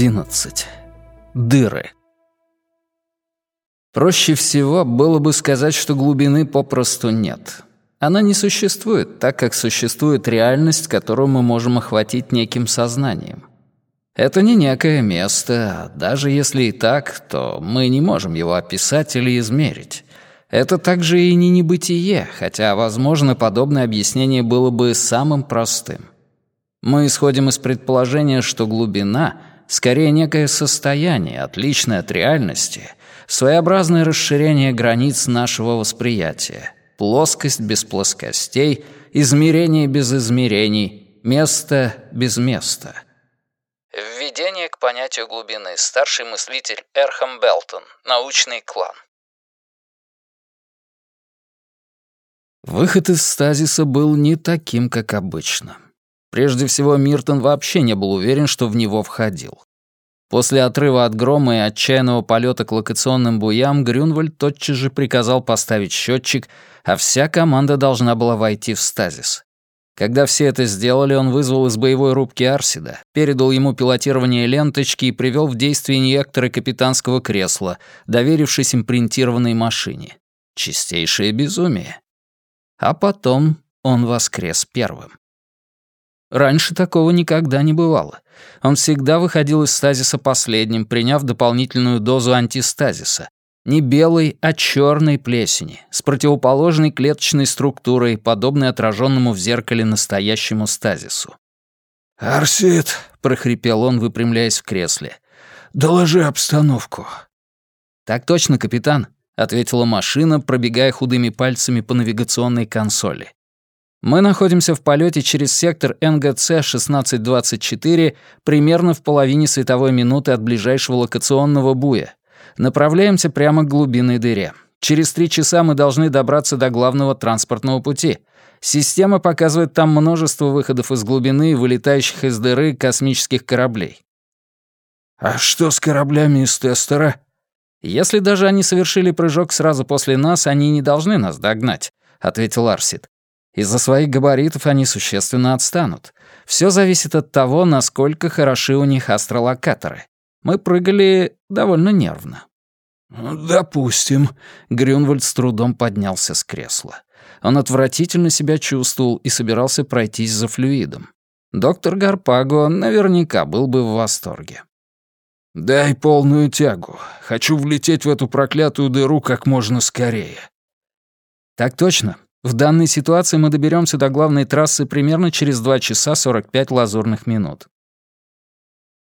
11. Дыры. Проще всего было бы сказать, что глубины попросту нет. Она не существует, так как существует реальность, которую мы можем охватить неким сознанием. Это не некое место, даже если и так, то мы не можем его описать или измерить. Это также и не небытие, хотя, возможно, подобное объяснение было бы самым простым. Мы исходим из предположения, что глубина — скорее некое состояние, отличное от реальности, своеобразное расширение границ нашего восприятия, плоскость без плоскостей, измерение без измерений, место без места. Введение к понятию глубины. Старший мыслитель Эрхам Белтон. Научный клан. Выход из стазиса был не таким, как обычно. Прежде всего, Миртон вообще не был уверен, что в него входил. После отрыва от грома и отчаянного полета к локационным буям Грюнвальд тотчас же приказал поставить счетчик, а вся команда должна была войти в стазис. Когда все это сделали, он вызвал из боевой рубки Арсида, передал ему пилотирование ленточки и привел в действие инъекторы капитанского кресла, доверившись импринтированной машине. Чистейшее безумие. А потом он воскрес первым. Раньше такого никогда не бывало. Он всегда выходил из стазиса последним, приняв дополнительную дозу антистазиса. Не белой, а черной плесени, с противоположной клеточной структурой, подобной отраженному в зеркале настоящему стазису. «Арсид», — прохрипел он, выпрямляясь в кресле, — «доложи обстановку». «Так точно, капитан», — ответила машина, пробегая худыми пальцами по навигационной консоли. Мы находимся в полете через сектор НГЦ-1624 примерно в половине световой минуты от ближайшего локационного буя. Направляемся прямо к глубинной дыре. Через три часа мы должны добраться до главного транспортного пути. Система показывает там множество выходов из глубины и вылетающих из дыры космических кораблей. «А что с кораблями из тестера?» «Если даже они совершили прыжок сразу после нас, они не должны нас догнать», — ответил Арсид. Из-за своих габаритов они существенно отстанут. Все зависит от того, насколько хороши у них астролокаторы. Мы прыгали довольно нервно. «Допустим». Грюнвальд с трудом поднялся с кресла. Он отвратительно себя чувствовал и собирался пройтись за флюидом. Доктор Гарпаго наверняка был бы в восторге. «Дай полную тягу. Хочу влететь в эту проклятую дыру как можно скорее». «Так точно. В данной ситуации мы доберемся до главной трассы примерно через 2 часа 45 лазурных минут.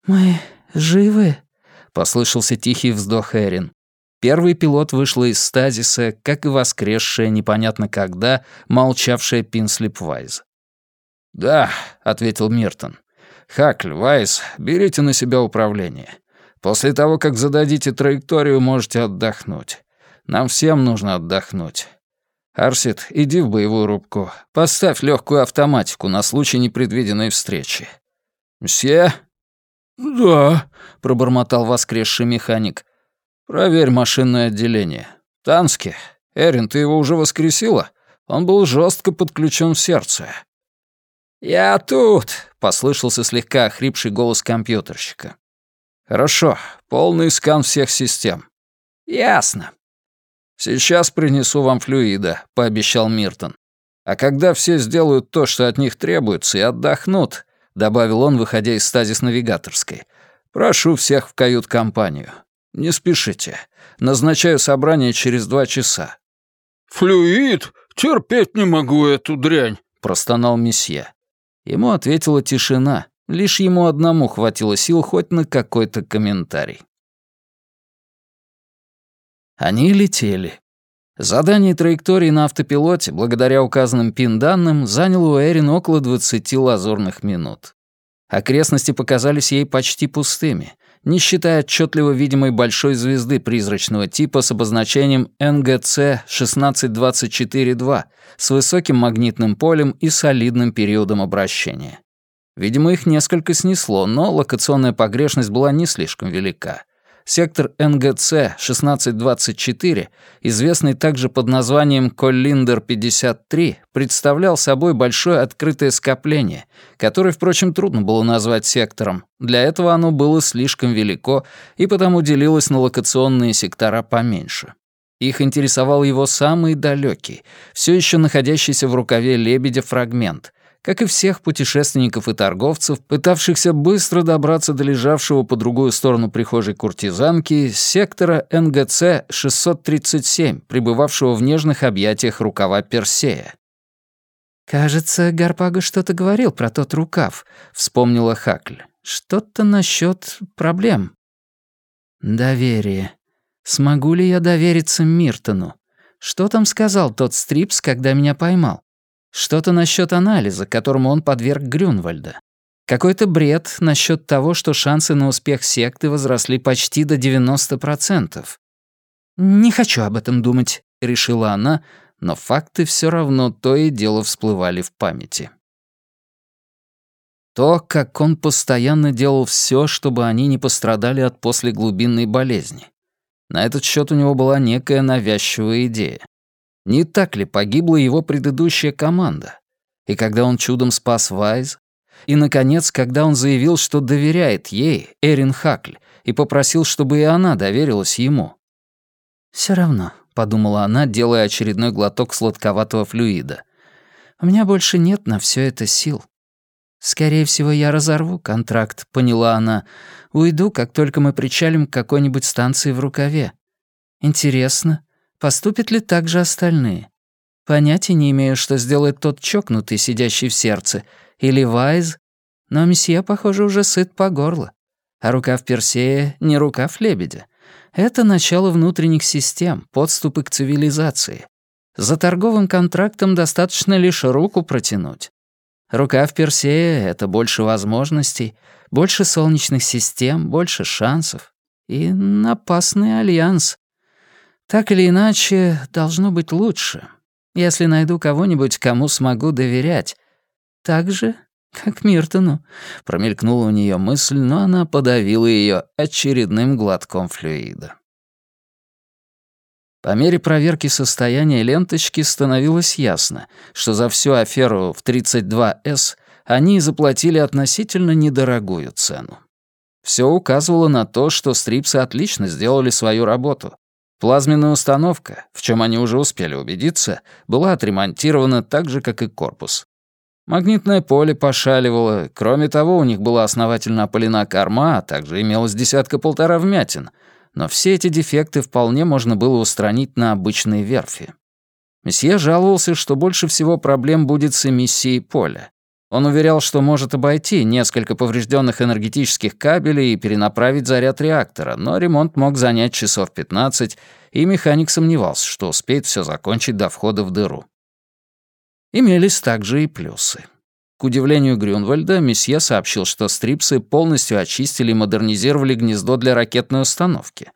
«Мы живы?» — послышался тихий вздох Эрин. Первый пилот вышла из стазиса, как и воскресшая непонятно когда, молчавшая Пинслип Вайз. «Да», — ответил Миртон. «Хакль, Вайз, берите на себя управление. После того, как зададите траекторию, можете отдохнуть. Нам всем нужно отдохнуть. «Арсит, иди в боевую рубку. Поставь легкую автоматику на случай непредвиденной встречи». «Мсье?» «Да», — пробормотал воскресший механик. «Проверь машинное отделение. Тански. Эрин, ты его уже воскресила? Он был жестко подключен в сердце». «Я тут», — послышался слегка охрипший голос компьютерщика. «Хорошо. Полный скан всех систем». «Ясно. «Сейчас принесу вам флюида», — пообещал Миртон. «А когда все сделают то, что от них требуется, и отдохнут», — добавил он, выходя из стазис-навигаторской, «прошу всех в кают-компанию. Не спешите. Назначаю собрание через два часа». «Флюид? Терпеть не могу эту дрянь», — простонал месье. Ему ответила тишина. Лишь ему одному хватило сил хоть на какой-то комментарий. Они летели. Задание траектории на автопилоте, благодаря указанным пин-данным, заняло у Эрин около 20 лазурных минут. Окрестности показались ей почти пустыми, не считая отчетливо видимой большой звезды призрачного типа с обозначением НГЦ-1624-2 с высоким магнитным полем и солидным периодом обращения. Видимо, их несколько снесло, но локационная погрешность была не слишком велика — Сектор НГЦ-1624, известный также под названием Коллиндер-53, представлял собой большое открытое скопление, которое, впрочем, трудно было назвать сектором. Для этого оно было слишком велико и потому делилось на локационные сектора поменьше. Их интересовал его самый далекий, все еще находящийся в рукаве лебедя фрагмент, как и всех путешественников и торговцев, пытавшихся быстро добраться до лежавшего по другую сторону прихожей куртизанки сектора НГЦ-637, пребывавшего в нежных объятиях рукава Персея. «Кажется, Гарпага что-то говорил про тот рукав», — вспомнила Хакль. «Что-то насчет проблем». «Доверие. Смогу ли я довериться Миртону? Что там сказал тот Стрипс, когда меня поймал? Что-то насчет анализа, которому он подверг Грюнвальда. Какой-то бред насчет того, что шансы на успех секты возросли почти до 90%. «Не хочу об этом думать», — решила она, но факты все равно то и дело всплывали в памяти. То, как он постоянно делал все, чтобы они не пострадали от послеглубинной болезни. На этот счет у него была некая навязчивая идея. Не так ли погибла его предыдущая команда? И когда он чудом спас Вайз? И, наконец, когда он заявил, что доверяет ей, Эрин Хакль, и попросил, чтобы и она доверилась ему? Все равно», — подумала она, делая очередной глоток сладковатого флюида. «У меня больше нет на все это сил». «Скорее всего, я разорву контракт», — поняла она. «Уйду, как только мы причалим к какой-нибудь станции в рукаве. Интересно, Поступят ли так же остальные? Понятия не имею, что сделает тот чокнутый, сидящий в сердце, или Вайз, но месье, похоже, уже сыт по горло. А рукав Персея — не рукав лебедя. Это начало внутренних систем, подступы к цивилизации. За торговым контрактом достаточно лишь руку протянуть. Рукав Персея — это больше возможностей, больше солнечных систем, больше шансов. И опасный альянс. Так или иначе, должно быть лучше, если найду кого-нибудь, кому смогу доверять. Так же, как Миртону. Промелькнула у нее мысль, но она подавила ее очередным глотком флюида. По мере проверки состояния ленточки становилось ясно, что за всю аферу в 32С они заплатили относительно недорогую цену. Все указывало на то, что стрипсы отлично сделали свою работу, Плазменная установка, в чем они уже успели убедиться, была отремонтирована так же, как и корпус. Магнитное поле пошаливало, кроме того, у них была основательно опалена корма, а также имелось десятка-полтора вмятин, но все эти дефекты вполне можно было устранить на обычной верфи. Месье жаловался, что больше всего проблем будет с эмиссией поля. Он уверял, что может обойти несколько поврежденных энергетических кабелей и перенаправить заряд реактора, но ремонт мог занять часов 15, и механик сомневался, что успеет все закончить до входа в дыру. Имелись также и плюсы. К удивлению Грюнвальда, месье сообщил, что стрипсы полностью очистили и модернизировали гнездо для ракетной установки —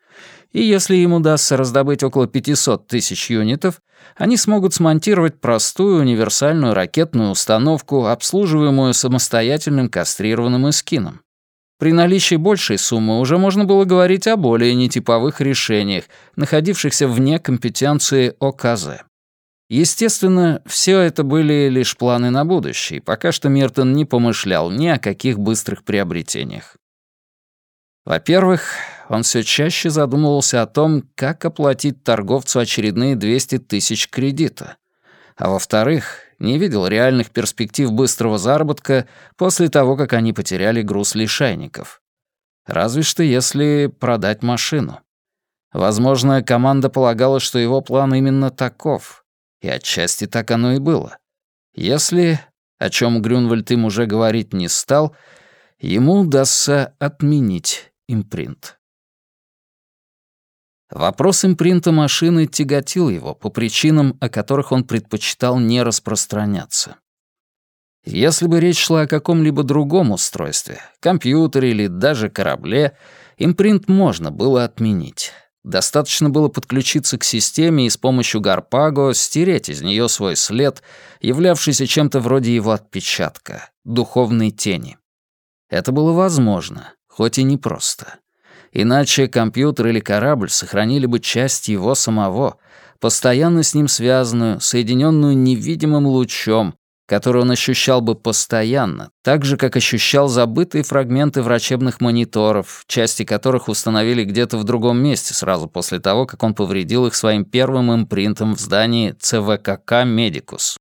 и если им удастся раздобыть около 500 тысяч юнитов, они смогут смонтировать простую универсальную ракетную установку, обслуживаемую самостоятельным кастрированным эскином. При наличии большей суммы уже можно было говорить о более нетиповых решениях, находившихся вне компетенции ОКЗ. Естественно, все это были лишь планы на будущее, пока что Миртон не помышлял ни о каких быстрых приобретениях. Во-первых, он все чаще задумывался о том, как оплатить торговцу очередные 200 тысяч кредита. А во-вторых, не видел реальных перспектив быстрого заработка после того, как они потеряли груз лишайников. Разве что если продать машину. Возможно, команда полагала, что его план именно таков. И отчасти так оно и было. Если, о чем Грюнвальд им уже говорить не стал, ему удастся отменить импринт. Вопрос импринта машины тяготил его по причинам, о которых он предпочитал не распространяться. Если бы речь шла о каком-либо другом устройстве, компьютере или даже корабле, импринт можно было отменить. Достаточно было подключиться к системе и с помощью Гарпаго стереть из нее свой след, являвшийся чем-то вроде его отпечатка, духовной тени. Это было возможно, хоть и непросто. Иначе компьютер или корабль сохранили бы часть его самого, постоянно с ним связанную, соединенную невидимым лучом, который он ощущал бы постоянно, так же, как ощущал забытые фрагменты врачебных мониторов, части которых установили где-то в другом месте сразу после того, как он повредил их своим первым импринтом в здании ЦВКК «Медикус».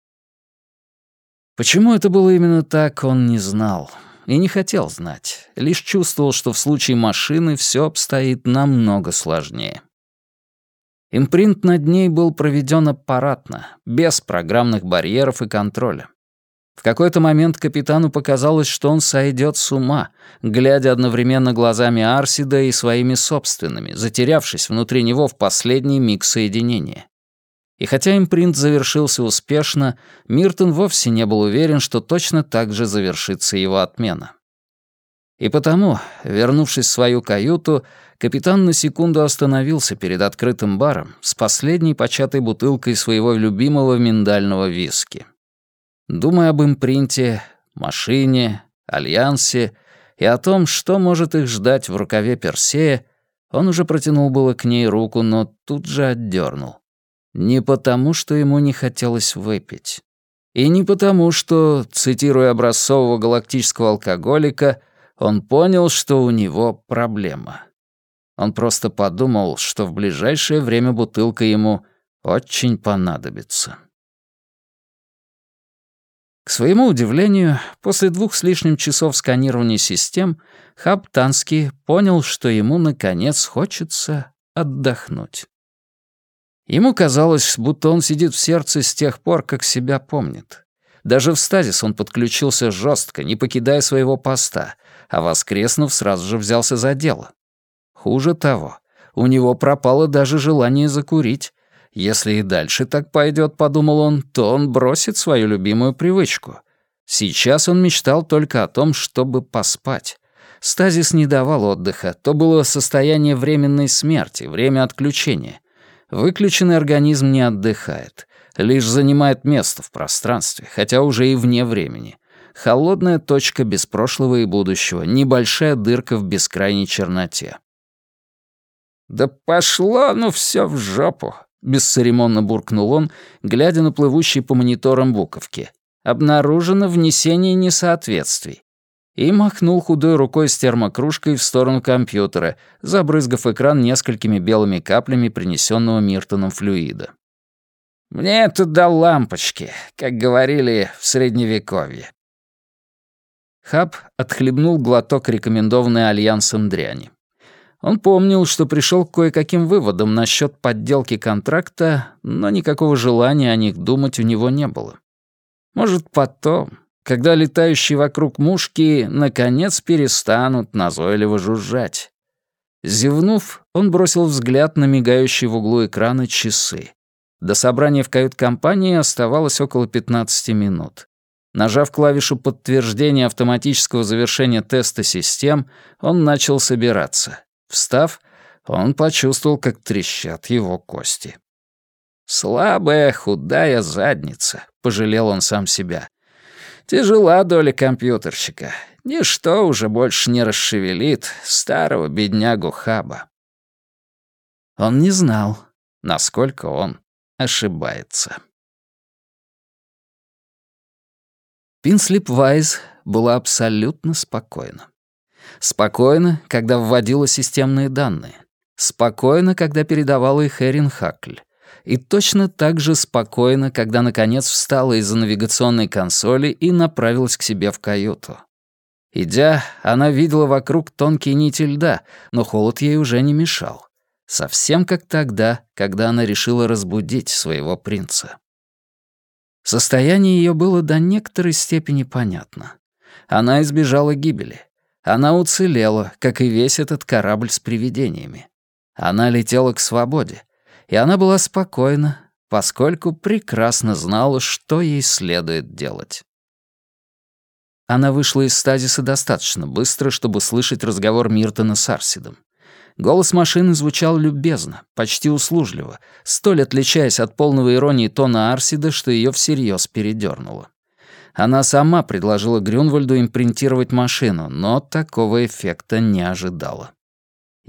Почему это было именно так, он не знал и не хотел знать, лишь чувствовал, что в случае машины все обстоит намного сложнее. Импринт над ней был проведен аппаратно, без программных барьеров и контроля. В какой-то момент капитану показалось, что он сойдет с ума, глядя одновременно глазами Арсида и своими собственными, затерявшись внутри него в последний миг соединения. И хотя импринт завершился успешно, Миртон вовсе не был уверен, что точно так же завершится его отмена. И потому, вернувшись в свою каюту, капитан на секунду остановился перед открытым баром с последней початой бутылкой своего любимого миндального виски. Думая об импринте, машине, альянсе и о том, что может их ждать в рукаве Персея, он уже протянул было к ней руку, но тут же отдернул. Не потому, что ему не хотелось выпить. И не потому, что, цитируя образцового галактического алкоголика, он понял, что у него проблема. Он просто подумал, что в ближайшее время бутылка ему очень понадобится. К своему удивлению, после двух с лишним часов сканирования систем, Хаб Танский понял, что ему, наконец, хочется отдохнуть. Ему казалось, будто он сидит в сердце с тех пор, как себя помнит. Даже в стазис он подключился жестко, не покидая своего поста, а воскреснув, сразу же взялся за дело. Хуже того, у него пропало даже желание закурить, если и дальше так пойдет, подумал он, то он бросит свою любимую привычку. Сейчас он мечтал только о том, чтобы поспать. Стазис не давал отдыха, то было состояние временной смерти, время отключения. Выключенный организм не отдыхает, лишь занимает место в пространстве, хотя уже и вне времени. Холодная точка без прошлого и будущего, небольшая дырка в бескрайней черноте. «Да пошло ну все в жопу!» — бесцеремонно буркнул он, глядя на плывущие по мониторам буковки. «Обнаружено внесение несоответствий». И махнул худой рукой с термокружкой в сторону компьютера, забрызгав экран несколькими белыми каплями принесенного Миртоном флюида. «Мне это до лампочки», как говорили в Средневековье. Хаб отхлебнул глоток рекомендованной альянсом дряни. Он помнил, что пришел к кое-каким выводам насчет подделки контракта, но никакого желания о них думать у него не было. Может, потом, когда летающие вокруг мушки наконец перестанут назойливо жужжать. Зевнув, он бросил взгляд на мигающие в углу экрана часы. До собрания в кают-компании оставалось около 15 минут. Нажав клавишу подтверждения автоматического завершения теста систем, он начал собираться. Встав, он почувствовал, как трещат его кости. «Слабая, худая задница», — пожалел он сам себя. «Тяжела доля компьютерщика. Ничто уже больше не расшевелит старого беднягу Хаба». Он не знал, насколько он ошибается. Пинслип Вайз была абсолютно спокойна. Спокойно, когда вводила системные данные. Спокойно, когда передавала их Эрин Хакль. И точно так же спокойно, когда наконец встала из-за навигационной консоли и направилась к себе в каюту. Идя, она видела вокруг тонкие нити льда, но холод ей уже не мешал. Совсем как тогда, когда она решила разбудить своего принца. Состояние ее было до некоторой степени понятно. Она избежала гибели. Она уцелела, как и весь этот корабль с привидениями. Она летела к свободе, и она была спокойна, поскольку прекрасно знала, что ей следует делать. Она вышла из стазиса достаточно быстро, чтобы слышать разговор Миртона с Арсидом. Голос машины звучал любезно, почти услужливо, столь отличаясь от полного иронии тона Арсида, что ее всерьез передернуло. Она сама предложила Грюнвальду импринтировать машину, но такого эффекта не ожидала.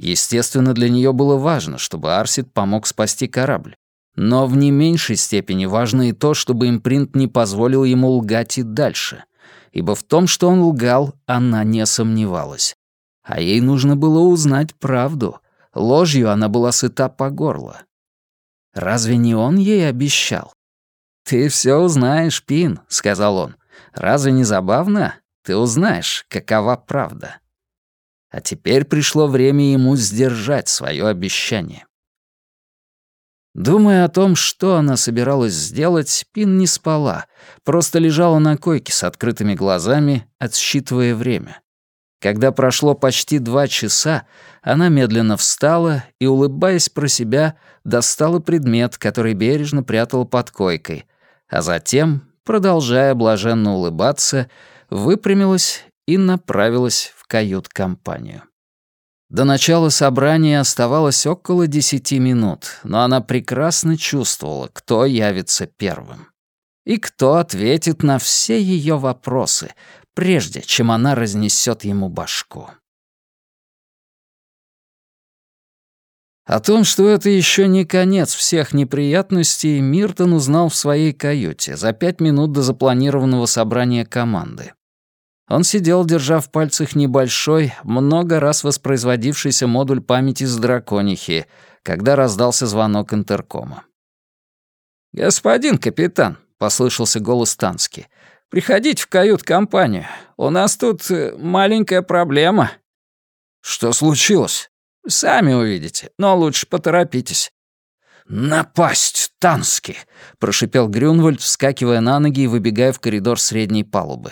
Естественно, для нее было важно, чтобы Арсид помог спасти корабль. Но в не меньшей степени важно и то, чтобы импринт не позволил ему лгать и дальше. Ибо в том, что он лгал, она не сомневалась. А ей нужно было узнать правду. Ложью она была сыта по горло. Разве не он ей обещал? «Ты все узнаешь, Пин», — сказал он. «Разве не забавно? Ты узнаешь, какова правда». А теперь пришло время ему сдержать свое обещание. Думая о том, что она собиралась сделать, Пин не спала, просто лежала на койке с открытыми глазами, отсчитывая время. Когда прошло почти два часа, она медленно встала и, улыбаясь про себя, достала предмет, который бережно прятала под койкой, а затем, продолжая блаженно улыбаться, выпрямилась и направилась в кают-компанию. До начала собрания оставалось около десяти минут, но она прекрасно чувствовала, кто явится первым. И кто ответит на все ее вопросы, прежде чем она разнесет ему башку. О том, что это еще не конец всех неприятностей, Миртон узнал в своей каюте за пять минут до запланированного собрания команды. Он сидел, держа в пальцах небольшой, много раз воспроизводившийся модуль памяти с драконихи, когда раздался звонок интеркома. «Господин капитан», — послышался голос Тански, — «приходите в кают-компанию. У нас тут э, маленькая проблема». «Что случилось?» «Сами увидите, но лучше поторопитесь». «Напасть, Тански!» — прошипел Грюнвальд, вскакивая на ноги и выбегая в коридор средней палубы.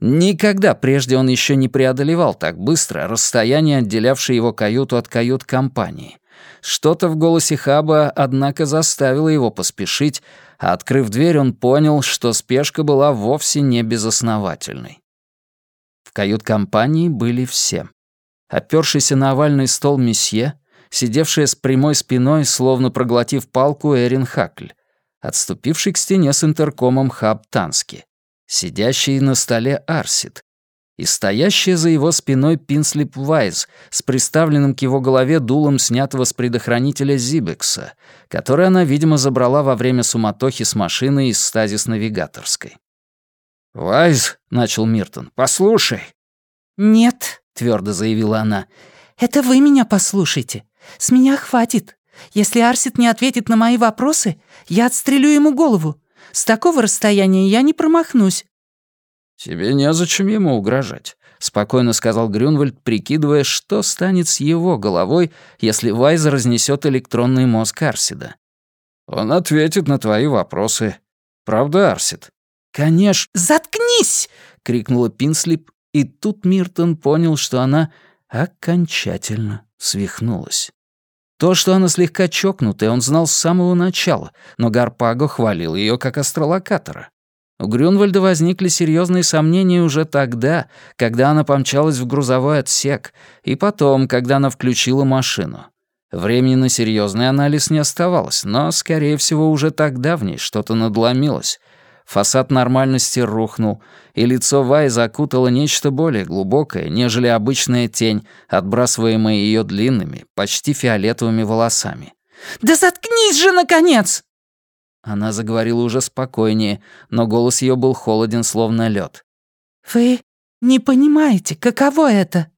Никогда прежде он еще не преодолевал так быстро расстояние, отделявшее его каюту от кают-компании. Что-то в голосе Хаба, однако, заставило его поспешить, а открыв дверь, он понял, что спешка была вовсе не безосновательной. В кают-компании были все. Опёршийся на овальный стол месье, сидевшая с прямой спиной, словно проглотив палку, Эрин Хакль, отступивший к стене с интеркомом Хаб Тански, сидящий на столе Арсид и стоящая за его спиной Пинслип Вайз с приставленным к его голове дулом снятого с предохранителя Зибекса, который она, видимо, забрала во время суматохи с машиной из стазис-навигаторской. «Вайз», — начал Миртон, — «послушай». «Нет», — твердо заявила она, — «это вы меня послушайте. С меня хватит. Если Арсид не ответит на мои вопросы, я отстрелю ему голову. С такого расстояния я не промахнусь». «Тебе незачем ему угрожать», — спокойно сказал Грюнвальд, прикидывая, что станет с его головой, если Вайз разнесет электронный мозг Арсида. «Он ответит на твои вопросы. Правда, Арсид?» «Конечно». «Заткнись!» — крикнула Пинслип, и тут Миртон понял, что она окончательно свихнулась. То, что она слегка чокнутая, он знал с самого начала, но Гарпаго хвалил ее как астролокатора. У Грюнвальда возникли серьезные сомнения уже тогда, когда она помчалась в грузовой отсек, и потом, когда она включила машину. Времени на серьезный анализ не оставалось, но, скорее всего, уже тогда в ней что-то надломилось, Фасад нормальности рухнул, и лицо Вай закутало нечто более глубокое, нежели обычная тень, отбрасываемая ее длинными, почти фиолетовыми волосами. «Да заткнись же, наконец!» Она заговорила уже спокойнее, но голос ее был холоден, словно лед. «Вы не понимаете, каково это?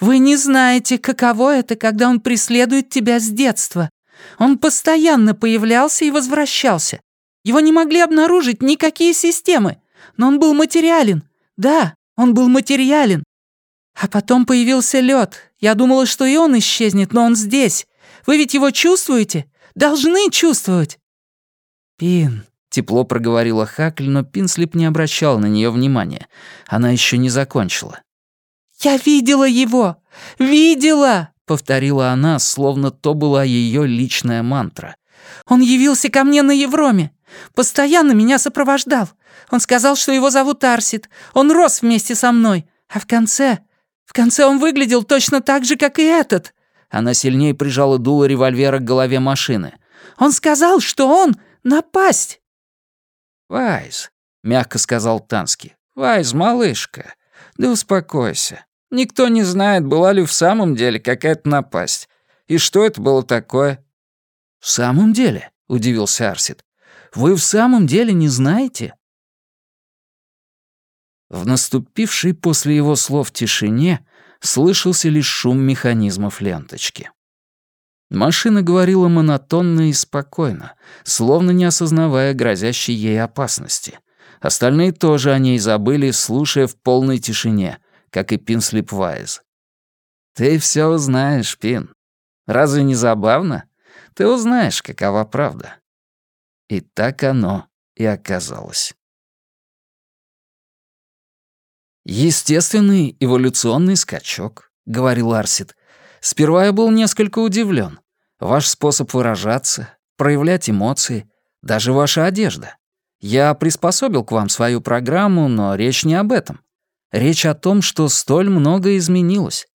Вы не знаете, каково это, когда он преследует тебя с детства. Он постоянно появлялся и возвращался. Его не могли обнаружить никакие системы, но он был материален. Да, он был материален. А потом появился лед. Я думала, что и он исчезнет, но он здесь. Вы ведь его чувствуете? Должны чувствовать. Пин, тепло проговорила Хакль, но Пинслип не обращал на нее внимания. Она еще не закончила. «Я видела его! Видела!» — повторила она, словно то была ее личная мантра. «Он явился ко мне на Евроме. Постоянно меня сопровождал. Он сказал, что его зовут Арсид. Он рос вместе со мной. А в конце... В конце он выглядел точно так же, как и этот». Она сильнее прижала дуло револьвера к голове машины. «Он сказал, что он напасть!» «Вайз», — мягко сказал Тански. «Вайз, малышка, да успокойся. Никто не знает, была ли в самом деле какая-то напасть. И что это было такое?» «В самом деле?» — удивился Арсид. «Вы в самом деле не знаете?» В наступившей после его слов тишине слышался лишь шум механизмов ленточки. Машина говорила монотонно и спокойно, словно не осознавая грозящей ей опасности. Остальные тоже о ней забыли, слушая в полной тишине, как и Пин Слипвайз. «Ты все узнаешь, Пин. Разве не забавно? Ты узнаешь, какова правда». И так оно и оказалось. «Естественный эволюционный скачок», — говорил Арсид. «Сперва я был несколько удивлен. Ваш способ выражаться, проявлять эмоции, даже ваша одежда. Я приспособил к вам свою программу, но речь не об этом. Речь о том, что столь много изменилось.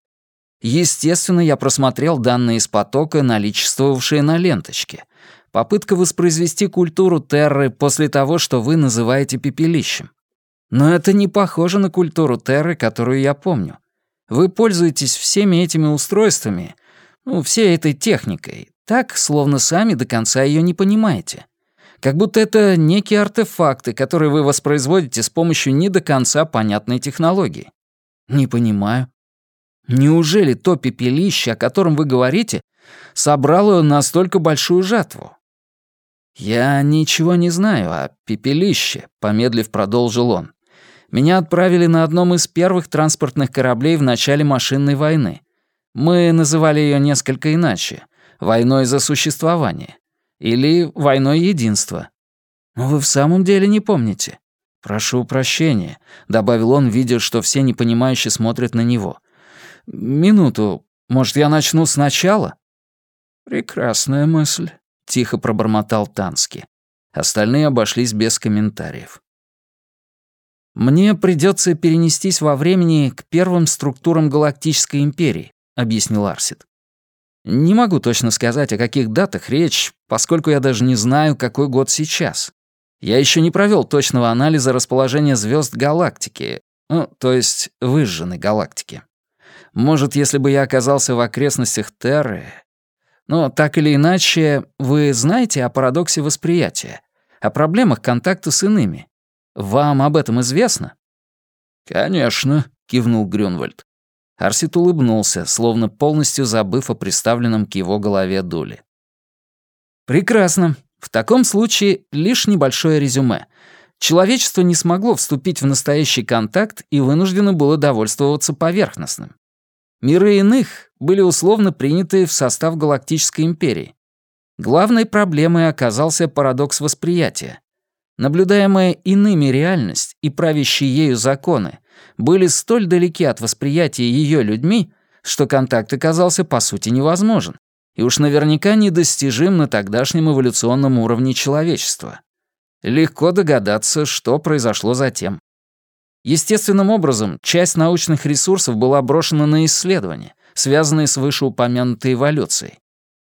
Естественно, я просмотрел данные из потока, наличествовавшие на ленточке. Попытка воспроизвести культуру Терры после того, что вы называете пепелищем. Но это не похоже на культуру Терры, которую я помню. Вы пользуетесь всеми этими устройствами, ну, всей этой техникой, так, словно сами до конца ее не понимаете. Как будто это некие артефакты, которые вы воспроизводите с помощью не до конца понятной технологии. Не понимаю. Неужели то пепелище, о котором вы говорите, собрало настолько большую жатву? «Я ничего не знаю о пепелище», — помедлив продолжил он. «Меня отправили на одном из первых транспортных кораблей в начале машинной войны. Мы называли ее несколько иначе — «войной за существование» или «войной единства». Но вы в самом деле не помните. «Прошу прощения», — добавил он, видя, что все непонимающе смотрят на него. «Минуту. Может, я начну сначала?» «Прекрасная мысль», — тихо пробормотал Тански. Остальные обошлись без комментариев. «Мне придется перенестись во времени к первым структурам Галактической Империи», — объяснил Арсид. Не могу точно сказать, о каких датах речь, поскольку я даже не знаю, какой год сейчас. Я еще не провел точного анализа расположения звезд галактики, ну, то есть выжженной галактики. Может, если бы я оказался в окрестностях Терры... Но так или иначе, вы знаете о парадоксе восприятия, о проблемах контакта с иными. Вам об этом известно? «Конечно», — кивнул Грюнвальд. Арсит улыбнулся, словно полностью забыв о приставленном к его голове дуле. «Прекрасно. В таком случае лишь небольшое резюме. Человечество не смогло вступить в настоящий контакт и вынуждено было довольствоваться поверхностным. Миры иных были условно приняты в состав Галактической империи. Главной проблемой оказался парадокс восприятия. Наблюдаемая иными реальность и правящие ею законы были столь далеки от восприятия ее людьми, что контакт оказался по сути невозможен и уж наверняка недостижим на тогдашнем эволюционном уровне человечества. Легко догадаться, что произошло затем. Естественным образом, часть научных ресурсов была брошена на исследования, связанные с вышеупомянутой эволюцией.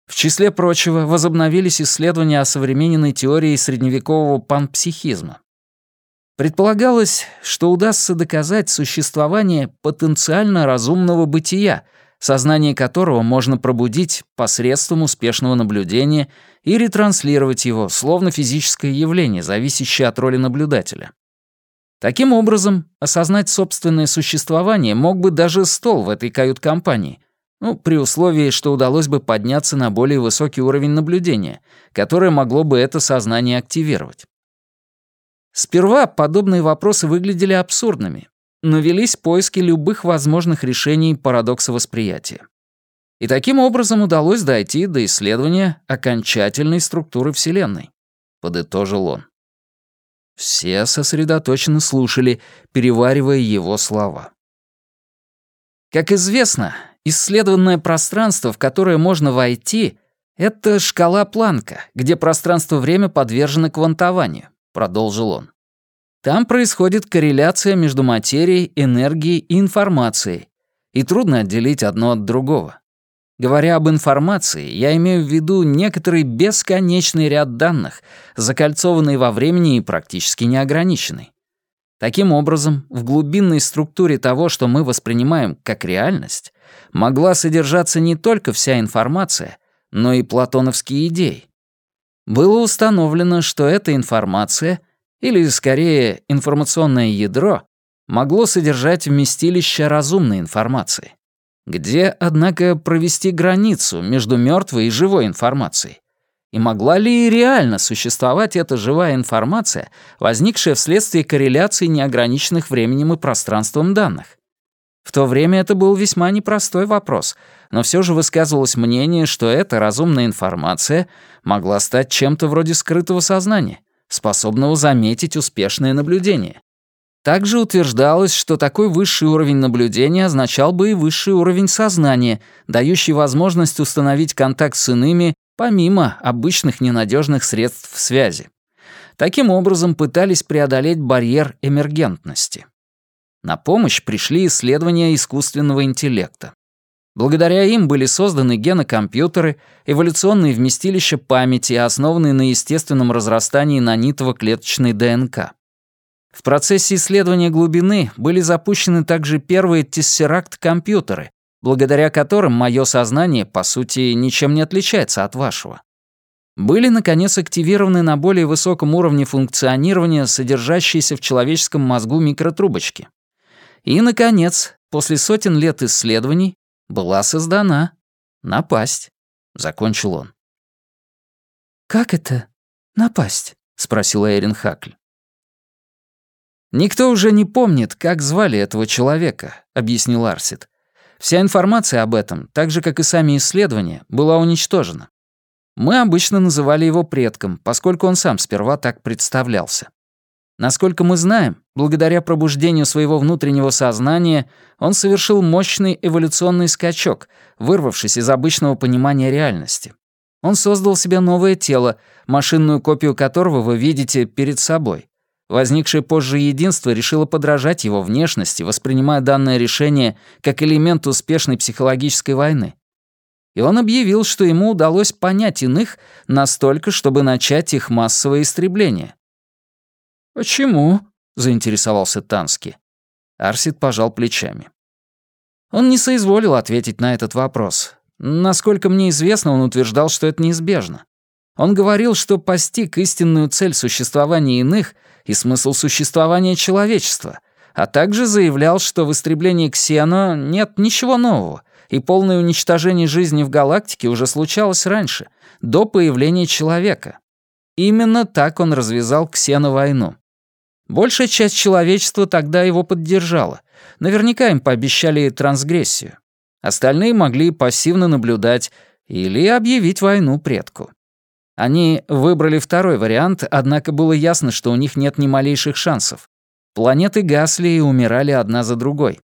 В числе прочего, возобновились исследования о современной теории средневекового панпсихизма. Предполагалось, что удастся доказать существование потенциально разумного бытия, сознание которого можно пробудить посредством успешного наблюдения и ретранслировать его, словно физическое явление, зависящее от роли наблюдателя. Таким образом, осознать собственное существование мог бы даже стол в этой кают-компании — ну, при условии, что удалось бы подняться на более высокий уровень наблюдения, которое могло бы это сознание активировать. Сперва подобные вопросы выглядели абсурдными, но велись поиски любых возможных решений парадокса восприятия. И таким образом удалось дойти до исследования окончательной структуры Вселенной, подытожил он. Все сосредоточенно слушали, переваривая его слова. Как известно, исследованное пространство, в которое можно войти, это шкала Планка, где пространство-время подвержено квантованию, продолжил он. Там происходит корреляция между материей, энергией и информацией, и трудно отделить одно от другого. Говоря об информации, я имею в виду некоторый бесконечный ряд данных, закольцованный во времени и практически неограниченный. Таким образом, в глубинной структуре того, что мы воспринимаем как реальность, могла содержаться не только вся информация, но и платоновские идеи. Было установлено, что эта информация, или скорее информационное ядро, могло содержать вместилище разумной информации. Где, однако, провести границу между мертвой и живой информацией? И могла ли реально существовать эта живая информация, возникшая вследствие корреляции неограниченных временем и пространством данных? В то время это был весьма непростой вопрос, но все же высказывалось мнение, что эта разумная информация могла стать чем-то вроде скрытого сознания, способного заметить успешное наблюдение. Также утверждалось, что такой высший уровень наблюдения означал бы и высший уровень сознания, дающий возможность установить контакт с иными помимо обычных ненадежных средств связи. Таким образом пытались преодолеть барьер эмергентности. На помощь пришли исследования искусственного интеллекта. Благодаря им были созданы генокомпьютеры, эволюционные вместилища памяти, основанные на естественном разрастании нанитово-клеточной ДНК. В процессе исследования глубины были запущены также первые тессеракт-компьютеры, благодаря которым мое сознание, по сути, ничем не отличается от вашего. Были, наконец, активированы на более высоком уровне функционирования содержащиеся в человеческом мозгу микротрубочки. И, наконец, после сотен лет исследований была создана напасть, — закончил он. «Как это напасть?» — спросила Эрин Хакль. «Никто уже не помнит, как звали этого человека», — объяснил Арсит. «Вся информация об этом, так же, как и сами исследования, была уничтожена. Мы обычно называли его предком, поскольку он сам сперва так представлялся. Насколько мы знаем, благодаря пробуждению своего внутреннего сознания, он совершил мощный эволюционный скачок, вырвавшись из обычного понимания реальности. Он создал себе новое тело, машинную копию которого вы видите перед собой. Возникшее позже единство решило подражать его внешности, воспринимая данное решение как элемент успешной психологической войны. И он объявил, что ему удалось понять иных настолько, чтобы начать их массовое истребление. «Почему?» — заинтересовался Тански. Арсид пожал плечами. Он не соизволил ответить на этот вопрос. Насколько мне известно, он утверждал, что это неизбежно. Он говорил, что постиг истинную цель существования иных и смысл существования человечества, а также заявлял, что в истреблении Ксено нет ничего нового, и полное уничтожение жизни в галактике уже случалось раньше, до появления человека. Именно так он развязал Ксено-войну. Большая часть человечества тогда его поддержала. Наверняка им пообещали трансгрессию. Остальные могли пассивно наблюдать или объявить войну предку. Они выбрали второй вариант, однако было ясно, что у них нет ни малейших шансов. Планеты гасли и умирали одна за другой.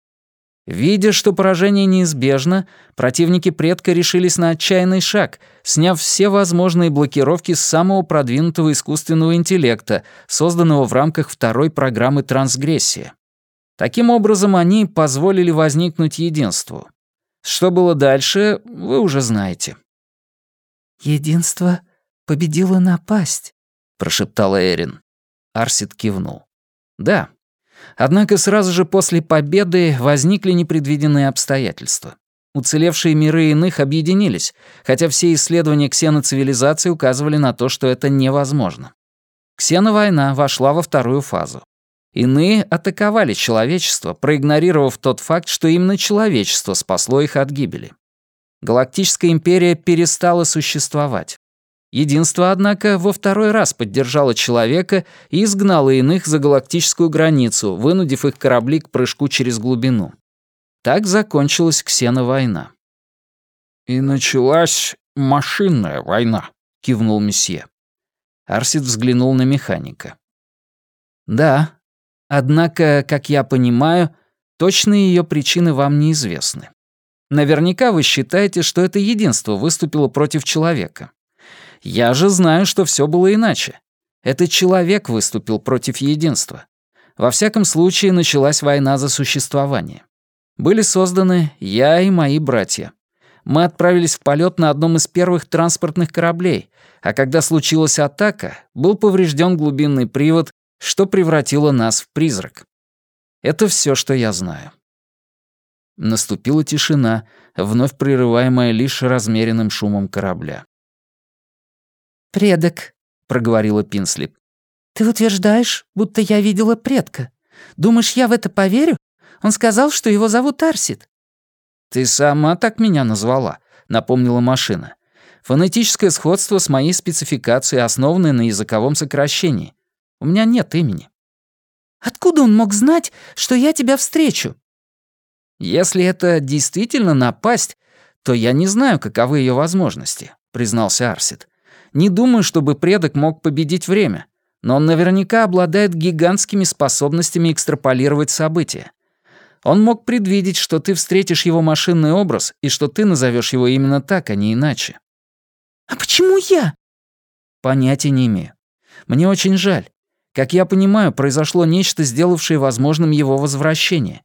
Видя, что поражение неизбежно, противники предка решились на отчаянный шаг, сняв все возможные блокировки с самого продвинутого искусственного интеллекта, созданного в рамках второй программы «Трансгрессия». Таким образом, они позволили возникнуть единству. Что было дальше, вы уже знаете. «Единство победила напасть», — прошептала Эрин. Арсит кивнул. «Да. Однако сразу же после победы возникли непредвиденные обстоятельства. Уцелевшие миры иных объединились, хотя все исследования ксеноцивилизации указывали на то, что это невозможно. Ксеновойна вошла во вторую фазу. Иные атаковали человечество, проигнорировав тот факт, что именно человечество спасло их от гибели. Галактическая империя перестала существовать. Единство, однако, во второй раз поддержало человека и изгнало иных за галактическую границу, вынудив их корабли к прыжку через глубину. Так закончилась ксеновойна. «И началась машинная война», — кивнул месье. Арсид взглянул на механика. «Да. Однако, как я понимаю, точные ее причины вам неизвестны. Наверняка вы считаете, что это единство выступило против человека. Я же знаю, что все было иначе. Это человек выступил против единства. Во всяком случае, началась война за существование. Были созданы я и мои братья. Мы отправились в полет на одном из первых транспортных кораблей, а когда случилась атака, был поврежден глубинный привод, что превратило нас в призрак. Это все, что я знаю. Наступила тишина, вновь прерываемая лишь размеренным шумом корабля. «Предок», — проговорила Пинслип. «Ты утверждаешь, будто я видела предка. Думаешь, я в это поверю? Он сказал, что его зовут Арсит». «Ты сама так меня назвала», — напомнила машина. «Фонетическое сходство с моей спецификацией, основанное на языковом сокращении. У меня нет имени». «Откуда он мог знать, что я тебя встречу?» «Если это действительно напасть, то я не знаю, каковы ее возможности», — признался Арсит. «Не думаю, чтобы предок мог победить время, но он наверняка обладает гигантскими способностями экстраполировать события. Он мог предвидеть, что ты встретишь его машинный образ и что ты назовешь его именно так, а не иначе». «А почему я?» «Понятия не имею. Мне очень жаль. Как я понимаю, произошло нечто, сделавшее возможным его возвращение.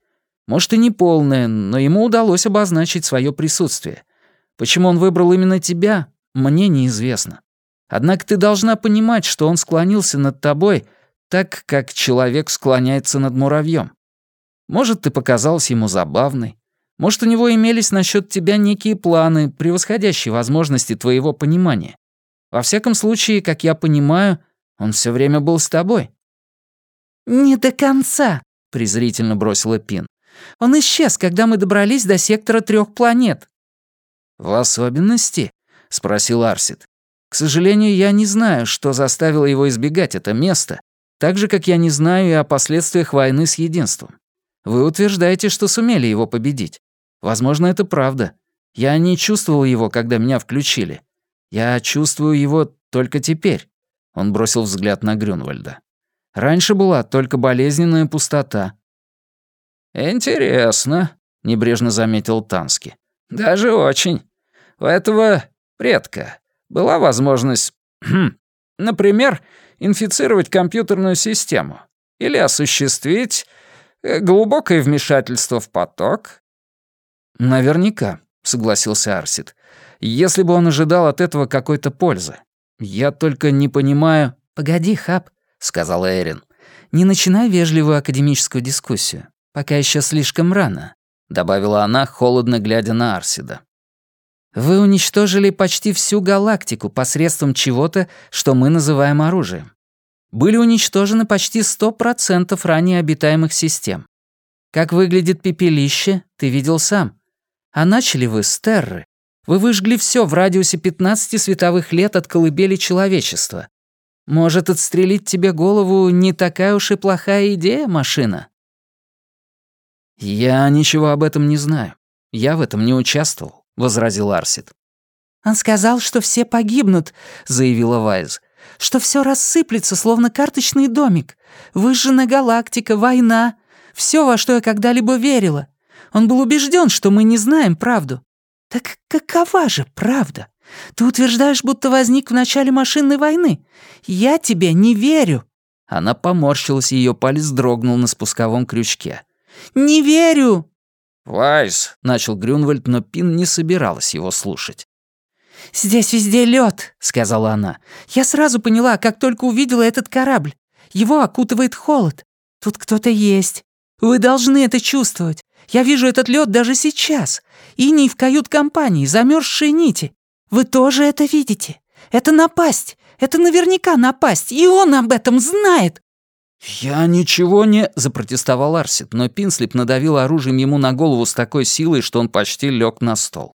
Может, и не полное, но ему удалось обозначить свое присутствие. Почему он выбрал именно тебя, мне неизвестно. Однако ты должна понимать, что он склонился над тобой так, как человек склоняется над муравьем. Может, ты показалась ему забавной. Может, у него имелись насчет тебя некие планы, превосходящие возможности твоего понимания. Во всяком случае, как я понимаю, он все время был с тобой». «Не до конца», — презрительно бросила Пин. «Он исчез, когда мы добрались до сектора трех планет». «В особенности?» — спросил Арсит. «К сожалению, я не знаю, что заставило его избегать это место, так же, как я не знаю и о последствиях войны с единством. Вы утверждаете, что сумели его победить. Возможно, это правда. Я не чувствовал его, когда меня включили. Я чувствую его только теперь. Он бросил взгляд на Грюнвальда. «Раньше была только болезненная пустота». «Интересно», — небрежно заметил Тански. «Даже очень. У этого предка была возможность, хм, например, инфицировать компьютерную систему или осуществить э, глубокое вмешательство в поток?» «Наверняка», — согласился Арсит, «если бы он ожидал от этого какой-то пользы. «Я только не понимаю...» «Погоди, Хаб», — сказала Эрин. «Не начинай вежливую академическую дискуссию. Пока еще слишком рано», — добавила она, холодно глядя на Арсида. «Вы уничтожили почти всю галактику посредством чего-то, что мы называем оружием. Были уничтожены почти сто процентов ранее обитаемых систем. Как выглядит пепелище, ты видел сам. А начали вы с Терры, вы выжгли все в радиусе 15 световых лет от колыбели человечества. Может, отстрелить тебе голову не такая уж и плохая идея, машина?» «Я ничего об этом не знаю. Я в этом не участвовал», — возразил Арсит. «Он сказал, что все погибнут», — заявила Вайз. «Что все рассыплется, словно карточный домик. Выжжена галактика, война. Все, во что я когда-либо верила. Он был убежден, что мы не знаем правду. «Так какова же правда? Ты утверждаешь, будто возник в начале машинной войны. Я тебе не верю». Она поморщилась, ее палец дрогнул на спусковом крючке. «Не верю!» «Вайс», — начал Грюнвальд, но Пин не собиралась его слушать. «Здесь везде лед, сказала она. «Я сразу поняла, как только увидела этот корабль. Его окутывает холод. Тут кто-то есть. Вы должны это чувствовать. Я вижу этот лед даже сейчас. Иней в кают-компании, замерзшие нити. Вы тоже это видите? Это напасть. Это наверняка напасть. И он об этом знает. «Я ничего не...» — запротестовал Арсит, но Пинслип надавил оружием ему на голову с такой силой, что он почти лег на стол.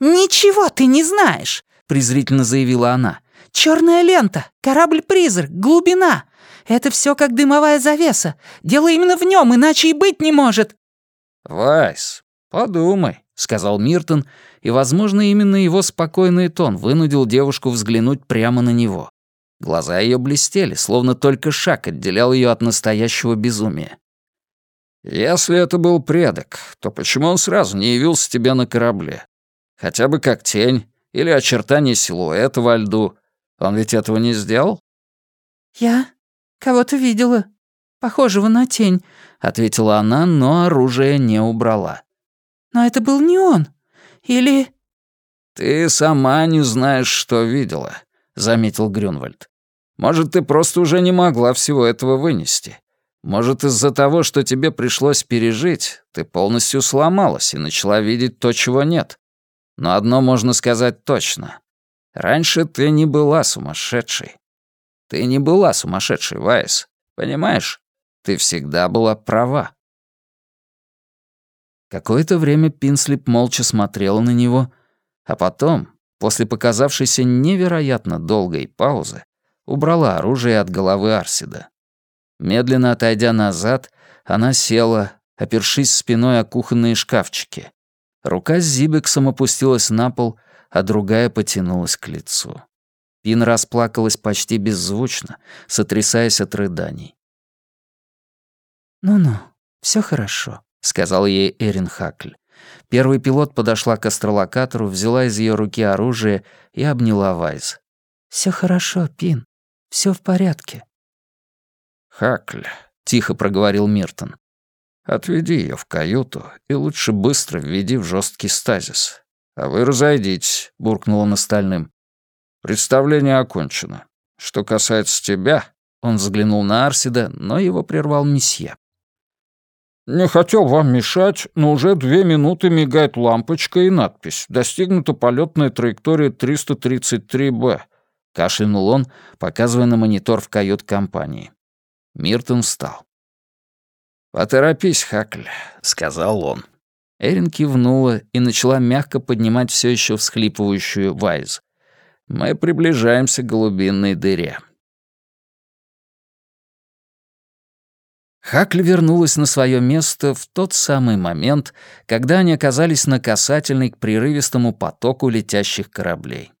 «Ничего ты не знаешь», — презрительно заявила она. Черная лента, корабль-призрак, глубина. Это все как дымовая завеса. Дело именно в нем, иначе и быть не может». «Вайс, подумай», — сказал Миртон, и, возможно, именно его спокойный тон вынудил девушку взглянуть прямо на него. Глаза ее блестели, словно только шаг отделял ее от настоящего безумия. «Если это был предок, то почему он сразу не явился тебе на корабле? Хотя бы как тень или очертание силуэта во льду. Он ведь этого не сделал?» «Я кого-то видела, похожего на тень», — ответила она, но оружие не убрала. «Но это был не он. Или...» «Ты сама не знаешь, что видела», — заметил Грюнвальд. Может, ты просто уже не могла всего этого вынести. Может, из-за того, что тебе пришлось пережить, ты полностью сломалась и начала видеть то, чего нет. Но одно можно сказать точно. Раньше ты не была сумасшедшей. Ты не была сумасшедшей, Вайс. Понимаешь? Ты всегда была права. Какое-то время Пинслип молча смотрел на него, а потом, после показавшейся невероятно долгой паузы, убрала оружие от головы Арсида. Медленно отойдя назад, она села, опершись спиной о кухонные шкафчики. Рука с Зибексом опустилась на пол, а другая потянулась к лицу. Пин расплакалась почти беззвучно, сотрясаясь от рыданий. «Ну-ну, все хорошо», — сказал ей Эрин Хакль. Первый пилот подошла к астролокатору, взяла из ее руки оружие и обняла Вайз. Все хорошо, Пин. Все в порядке». «Хакль», — тихо проговорил Миртон. «Отведи ее в каюту и лучше быстро введи в жесткий стазис. А вы разойдитесь», — буркнул он остальным. «Представление окончено. Что касается тебя...» Он взглянул на Арсида, но его прервал месье. «Не хотел вам мешать, но уже две минуты мигает лампочка и надпись «Достигнута полетная траектория 333-Б». Кашлянул он, показывая на монитор в кают-компании. Миртон встал. «Поторопись, Хакль», — сказал он. Эрин кивнула и начала мягко поднимать все еще всхлипывающую Вайз. «Мы приближаемся к голубинной дыре». Хакли вернулась на свое место в тот самый момент, когда они оказались на касательной к прерывистому потоку летящих кораблей.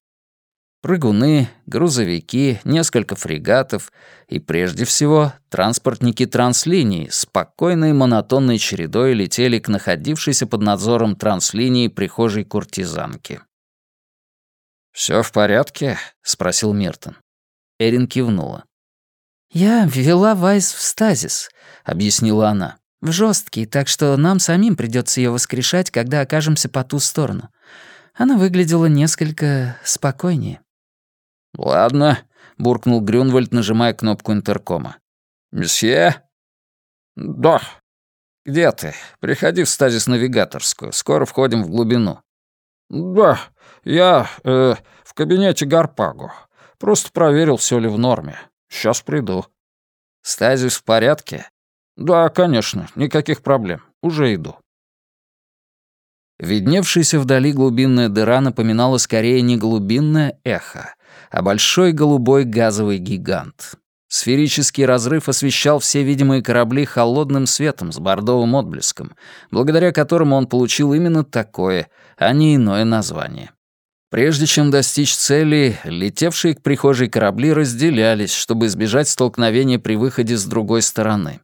Прыгуны, грузовики, несколько фрегатов и, прежде всего, транспортники транслинии спокойной монотонной чередой летели к находившейся под надзором транслинии прихожей куртизанки. «Всё в порядке?» — спросил Миртон. Эрин кивнула. «Я ввела Вайс в стазис», — объяснила она. «В жесткий, так что нам самим придется ее воскрешать, когда окажемся по ту сторону. Она выглядела несколько спокойнее». «Ладно», — буркнул Грюнвальд, нажимая кнопку интеркома. «Месье?» «Да». «Где ты? Приходи в стазис-навигаторскую. Скоро входим в глубину». «Да, я э, в кабинете Гарпагу. Просто проверил, все ли в норме. Сейчас приду». «Стазис в порядке?» «Да, конечно, никаких проблем. Уже иду». Видневшаяся вдали глубинная дыра напоминала скорее не глубинное эхо, а большой голубой газовый гигант. Сферический разрыв освещал все видимые корабли холодным светом с бордовым отблеском, благодаря которому он получил именно такое, а не иное название. Прежде чем достичь цели, летевшие к прихожей корабли разделялись, чтобы избежать столкновения при выходе с другой стороны.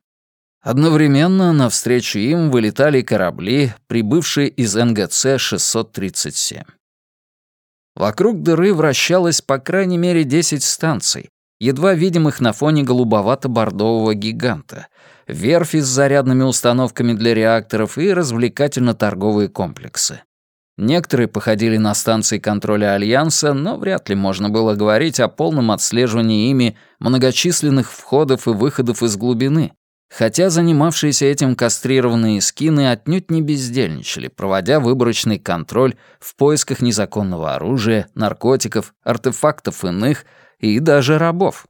Одновременно навстречу им вылетали корабли, прибывшие из НГЦ-637. Вокруг дыры вращалось по крайней мере 10 станций, едва видимых на фоне голубовато-бордового гиганта, верфи с зарядными установками для реакторов и развлекательно-торговые комплексы. Некоторые походили на станции контроля Альянса, но вряд ли можно было говорить о полном отслеживании ими многочисленных входов и выходов из глубины, хотя занимавшиеся этим кастрированные скины отнюдь не бездельничали, проводя выборочный контроль в поисках незаконного оружия, наркотиков, артефактов иных и даже рабов.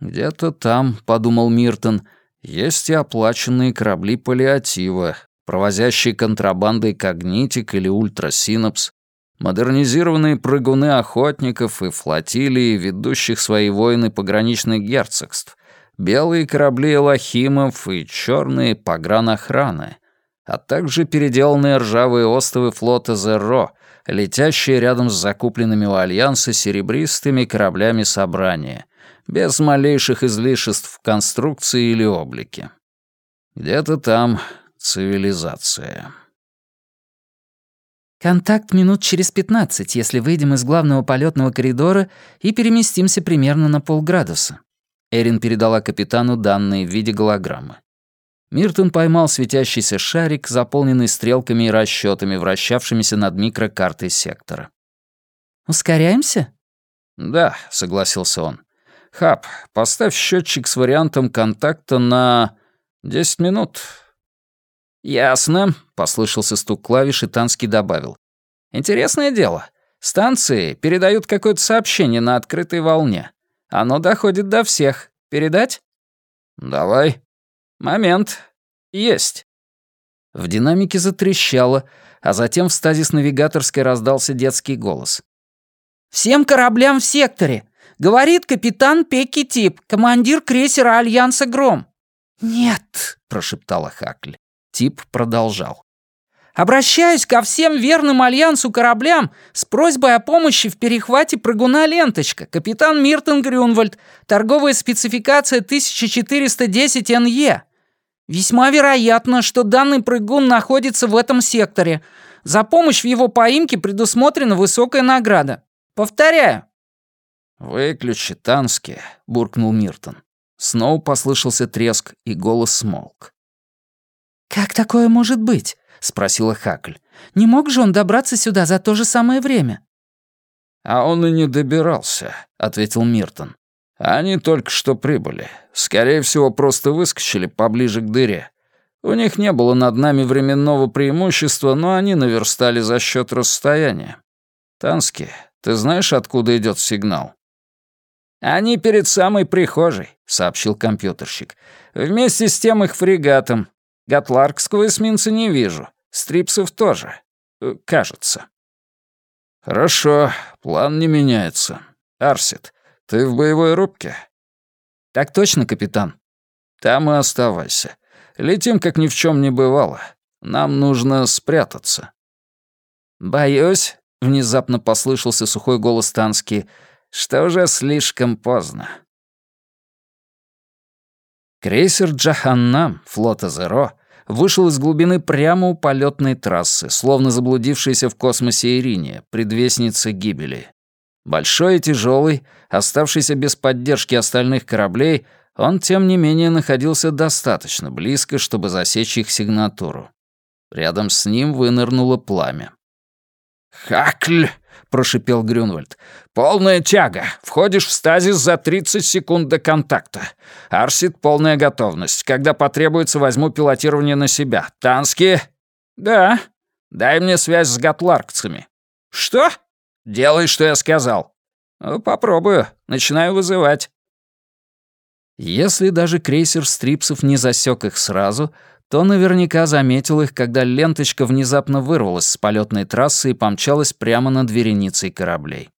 «Где-то там», — подумал Миртон, — «есть и оплаченные корабли паллиатива, провозящие контрабандой когнитик или ультрасинапс, модернизированные прыгуны охотников и флотилии, ведущих свои войны пограничных герцогств, белые корабли элохимов и черные погранохраны, а также переделанные ржавые остовы флота Зеро, летящие рядом с закупленными у Альянса серебристыми кораблями собрания, без малейших излишеств в конструкции или облике. Где-то там Цивилизация. «Контакт минут через пятнадцать, если выйдем из главного полетного коридора и переместимся примерно на полградуса». Эрин передала капитану данные в виде голограммы. Миртон поймал светящийся шарик, заполненный стрелками и расчетами, вращавшимися над микрокартой сектора. «Ускоряемся?» «Да», — согласился он. Хаб, поставь счетчик с вариантом контакта на 10 минут. Ясно, послышался стук клавиш, и Танский добавил. Интересное дело. Станции передают какое-то сообщение на открытой волне. Оно доходит до всех. Передать? Давай. Момент. Есть. В динамике затрещало, а затем в стазис навигаторской раздался детский голос. «Всем кораблям в секторе! Говорит капитан Пекки Тип, командир крейсера Альянса Гром». «Нет», — прошептала Хакль. Тип продолжал. «Обращаюсь ко всем верным Альянсу кораблям с просьбой о помощи в перехвате прыгуна «Ленточка», капитан Миртон Грюнвальд, торговая спецификация 1410 НЕ. Весьма вероятно, что данный прыгун находится в этом секторе. За помощь в его поимке предусмотрена высокая награда. Повторяю». «Выключи, Тански», — буркнул Миртон. Снова послышался треск, и голос смолк. «Как такое может быть?» — спросила Хакль. «Не мог же он добраться сюда за то же самое время?» «А он и не добирался», — ответил Миртон. Они только что прибыли. Скорее всего, просто выскочили поближе к дыре. У них не было над нами временного преимущества, но они наверстали за счет расстояния. Тански, ты знаешь, откуда идет сигнал? «Они перед самой прихожей», — сообщил компьютерщик. «Вместе с тем их фрегатом. Гатларкского эсминца не вижу. Стрипсов тоже. Э, кажется». «Хорошо, план не меняется. Арсит, «Ты в боевой рубке?» «Так точно, капитан». «Там и оставайся. Летим, как ни в чем не бывало. Нам нужно спрятаться». «Боюсь», — внезапно послышался сухой голос Тански, «что уже слишком поздно». Крейсер «Джаханнам» флота «Зеро» вышел из глубины прямо у полетной трассы, словно заблудившаяся в космосе Ириния, предвестница гибели. Большой и тяжелый, оставшийся без поддержки остальных кораблей, он, тем не менее, находился достаточно близко, чтобы засечь их сигнатуру. Рядом с ним вынырнуло пламя. «Хакль!» — прошипел Грюнвальд. «Полная тяга. Входишь в стазис за 30 секунд до контакта. Арсит, полная готовность. Когда потребуется, возьму пилотирование на себя. Тански?» «Да. Дай мне связь с гатларкцами». «Что?» «Делай, что я сказал». «Ну, «Попробую. Начинаю вызывать». Если даже крейсер Стрипсов не засек их сразу, то наверняка заметил их, когда ленточка внезапно вырвалась с полетной трассы и помчалась прямо над вереницей кораблей.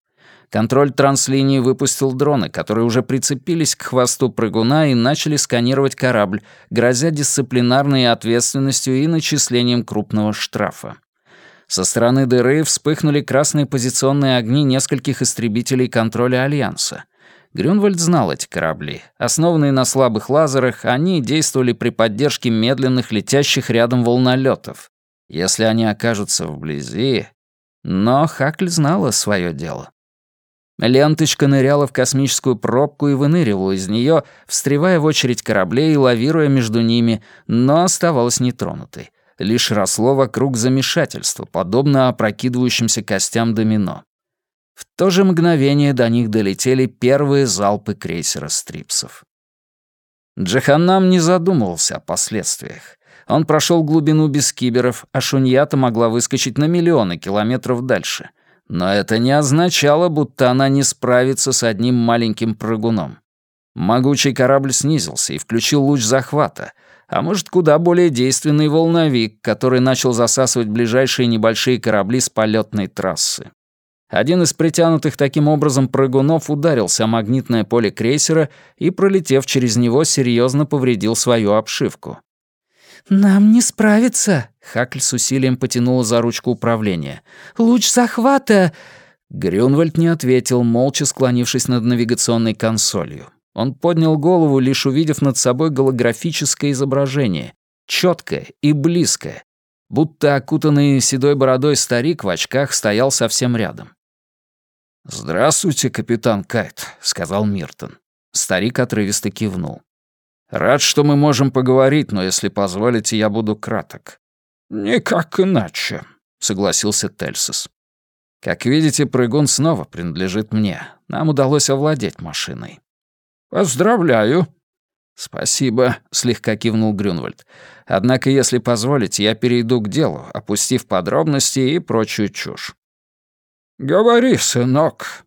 Контроль транслинии выпустил дроны, которые уже прицепились к хвосту прыгуна и начали сканировать корабль, грозя дисциплинарной ответственностью и начислением крупного штрафа. Со стороны дыры вспыхнули красные позиционные огни нескольких истребителей контроля Альянса. Грюнвальд знал эти корабли. Основанные на слабых лазерах, они действовали при поддержке медленных летящих рядом волнолетов. Если они окажутся вблизи... Но Хакль знала свое дело. Ленточка ныряла в космическую пробку и выныривала из нее, встревая в очередь кораблей и лавируя между ними, но оставалась нетронутой лишь росло вокруг замешательства, подобно опрокидывающимся костям домино. В то же мгновение до них долетели первые залпы крейсера «Стрипсов». Джаханнам не задумывался о последствиях. Он прошел глубину без киберов, а Шуньята могла выскочить на миллионы километров дальше. Но это не означало, будто она не справится с одним маленьким прыгуном. Могучий корабль снизился и включил луч захвата, а может, куда более действенный волновик, который начал засасывать ближайшие небольшие корабли с полетной трассы. Один из притянутых таким образом прыгунов ударился о магнитное поле крейсера и, пролетев через него, серьезно повредил свою обшивку. «Нам не справиться», — Хакль с усилием потянула за ручку управления. «Луч захвата...» Грюнвальд не ответил, молча склонившись над навигационной консолью. Он поднял голову, лишь увидев над собой голографическое изображение, четкое и близкое, будто окутанный седой бородой старик в очках стоял совсем рядом. «Здравствуйте, капитан Кайт», — сказал Миртон. Старик отрывисто кивнул. «Рад, что мы можем поговорить, но если позволите, я буду краток». «Никак иначе», — согласился Тельсис. «Как видите, прыгун снова принадлежит мне. Нам удалось овладеть машиной. «Поздравляю». «Спасибо», — слегка кивнул Грюнвальд. «Однако, если позволите, я перейду к делу, опустив подробности и прочую чушь». «Говори, сынок».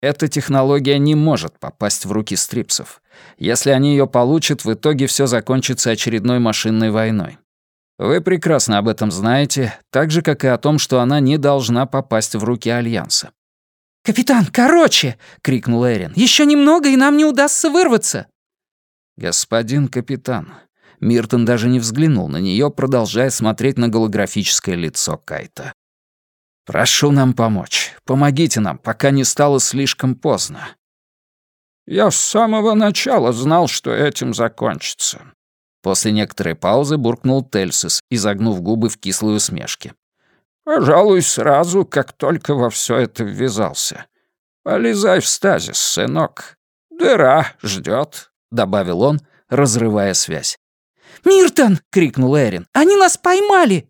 Эта технология не может попасть в руки стрипсов. Если они ее получат, в итоге все закончится очередной машинной войной. Вы прекрасно об этом знаете, так же, как и о том, что она не должна попасть в руки Альянса. «Капитан, короче!» — крикнул Эрин. «Еще немного, и нам не удастся вырваться!» «Господин капитан». Миртон даже не взглянул на нее, продолжая смотреть на голографическое лицо Кайта. «Прошу нам помочь. Помогите нам, пока не стало слишком поздно». «Я с самого начала знал, что этим закончится». После некоторой паузы буркнул Тельсис, изогнув губы в кислой усмешке. «Пожалуй, сразу, как только во все это ввязался. Полезай в стазис, сынок. Дыра ждет. — добавил он, разрывая связь. «Миртон!» — крикнул Эрин. «Они нас поймали!»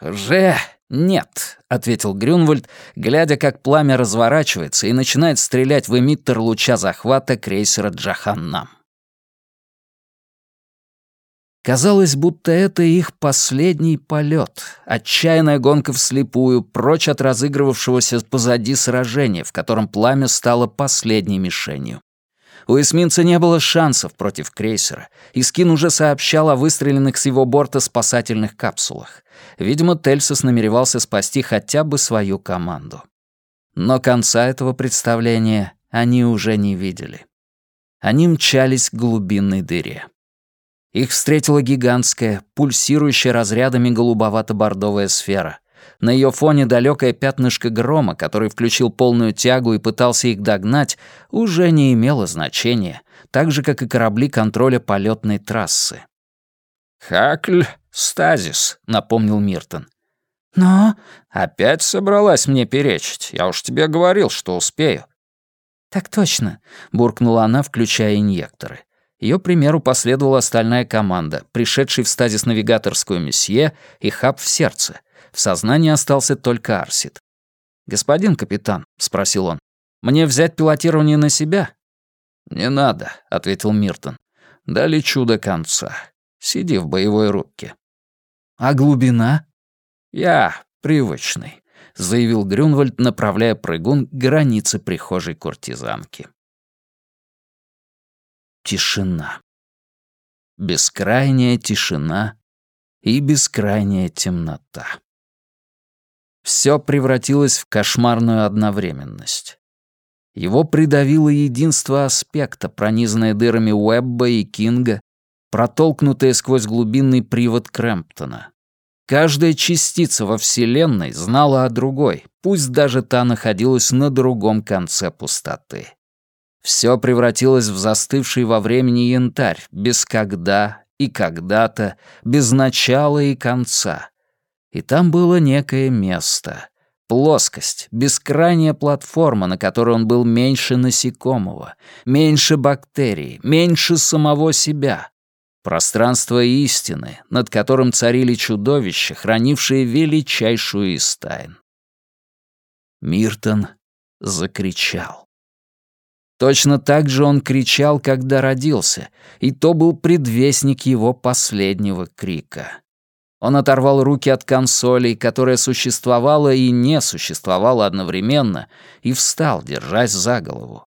«Же нет», — ответил Грюнвальд, глядя, как пламя разворачивается и начинает стрелять в эмиттер луча захвата крейсера «Джаханнам». Казалось, будто это их последний полет, отчаянная гонка вслепую, прочь от разыгрывавшегося позади сражения, в котором пламя стало последней мишенью. У эсминца не было шансов против крейсера. Искин уже сообщал о выстреленных с его борта спасательных капсулах. Видимо, Тельсос намеревался спасти хотя бы свою команду. Но конца этого представления они уже не видели. Они мчались к глубинной дыре. Их встретила гигантская, пульсирующая разрядами голубовато-бордовая сфера. На ее фоне далекое пятнышко грома, который включил полную тягу и пытался их догнать, уже не имело значения, так же, как и корабли контроля полетной трассы. «Хакль, стазис», — напомнил Миртон. «Но...» «Опять собралась мне перечить. Я уж тебе говорил, что успею». «Так точно», — буркнула она, включая инъекторы. Ее примеру последовала остальная команда, пришедший в стазис-навигаторскую месье и хаб в сердце, в сознании остался только Арсит. «Господин капитан», — спросил он, — «мне взять пилотирование на себя?» «Не надо», — ответил Миртон. «Да лечу до конца. Сиди в боевой рубке». «А глубина?» «Я привычный», — заявил Грюнвальд, направляя прыгун к границе прихожей куртизанки. Тишина. Бескрайняя тишина и бескрайняя темнота. Все превратилось в кошмарную одновременность. Его придавило единство аспекта, пронизанное дырами Уэбба и Кинга, протолкнутое сквозь глубинный привод Крэмптона. Каждая частица во Вселенной знала о другой, пусть даже та находилась на другом конце пустоты. Все превратилось в застывший во времени янтарь, без когда и когда-то, без начала и конца — и там было некое место. Плоскость, бескрайняя платформа, на которой он был меньше насекомого, меньше бактерий, меньше самого себя. Пространство истины, над которым царили чудовища, хранившие величайшую из тайн. Миртон закричал. Точно так же он кричал, когда родился, и то был предвестник его последнего крика. Он оторвал руки от консоли, которая существовала и не существовала одновременно, и встал, держась за голову.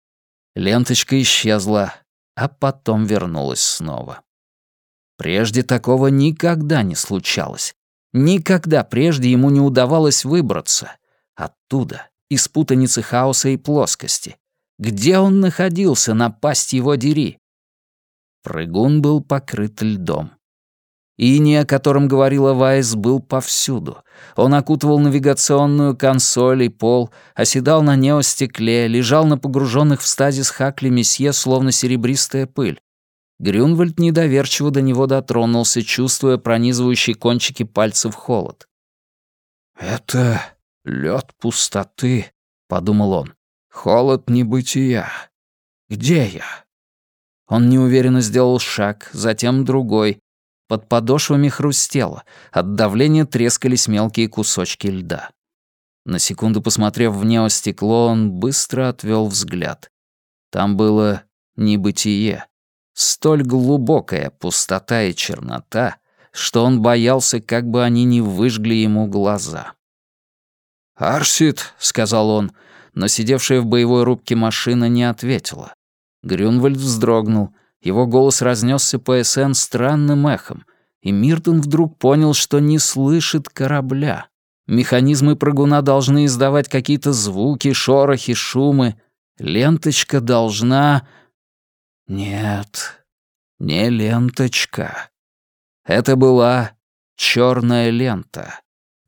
Ленточка исчезла, а потом вернулась снова. Прежде такого никогда не случалось. Никогда прежде ему не удавалось выбраться. Оттуда, из путаницы хаоса и плоскости. Где он находился, на пасть его дери? Прыгун был покрыт льдом. Иний, о котором говорила Вайс, был повсюду. Он окутывал навигационную консоль и пол, оседал на неостекле, лежал на погруженных в стазис Хакли месье, словно серебристая пыль. Грюнвальд недоверчиво до него дотронулся, чувствуя пронизывающий кончики пальцев холод. «Это лед пустоты», — подумал он. «Холод небытия. Где я?» Он неуверенно сделал шаг, затем другой, под подошвами хрустело, от давления трескались мелкие кусочки льда. На секунду посмотрев в неостекло, он быстро отвел взгляд. Там было небытие. Столь глубокая пустота и чернота, что он боялся, как бы они не выжгли ему глаза. «Арсит», — сказал он, но сидевшая в боевой рубке машина не ответила. Грюнвальд вздрогнул, его голос разнесся по СН странным эхом, и Миртон вдруг понял, что не слышит корабля. Механизмы прыгуна должны издавать какие-то звуки, шорохи, шумы. Ленточка должна... Нет, не ленточка. Это была черная лента.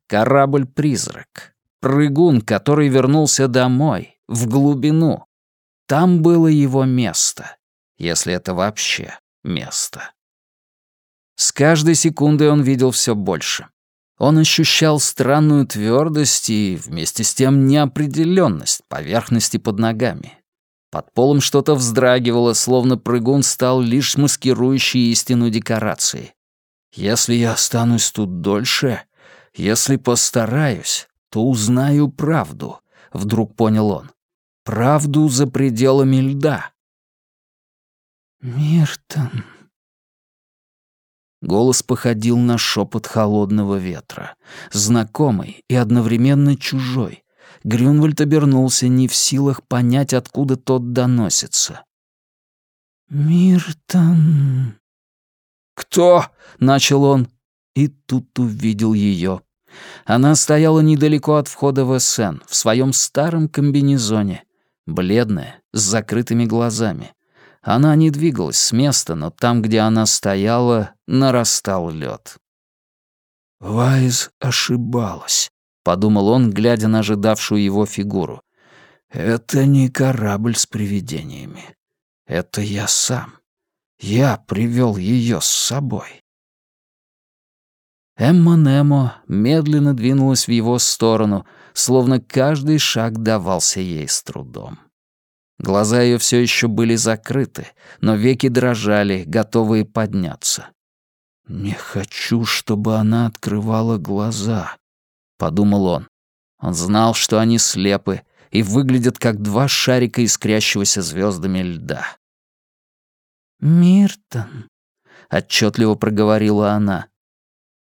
Корабль-призрак. Прыгун, который вернулся домой, в глубину. Там было его место, если это вообще место. С каждой секундой он видел все больше. Он ощущал странную твердость и, вместе с тем, неопределенность поверхности под ногами. Под полом что-то вздрагивало, словно прыгун стал лишь маскирующей истину декорацией. «Если я останусь тут дольше, если постараюсь, то узнаю правду», — вдруг понял он. «Правду за пределами льда». «Миртон», Голос походил на шепот холодного ветра, знакомый и одновременно чужой. Грюнвальд обернулся, не в силах понять, откуда тот доносится. «Миртон...» «Кто?» — начал он, и тут увидел ее. Она стояла недалеко от входа в СН, в своем старом комбинезоне, бледная, с закрытыми глазами. Она не двигалась с места, но там, где она стояла, нарастал лед. «Вайз ошибалась», — подумал он, глядя на ожидавшую его фигуру. «Это не корабль с привидениями. Это я сам. Я привел ее с собой». Эмма Немо медленно двинулась в его сторону, словно каждый шаг давался ей с трудом. Глаза ее все еще были закрыты, но веки дрожали, готовые подняться. «Не хочу, чтобы она открывала глаза», — подумал он. Он знал, что они слепы и выглядят как два шарика искрящегося звездами льда. «Миртон», — отчетливо проговорила она.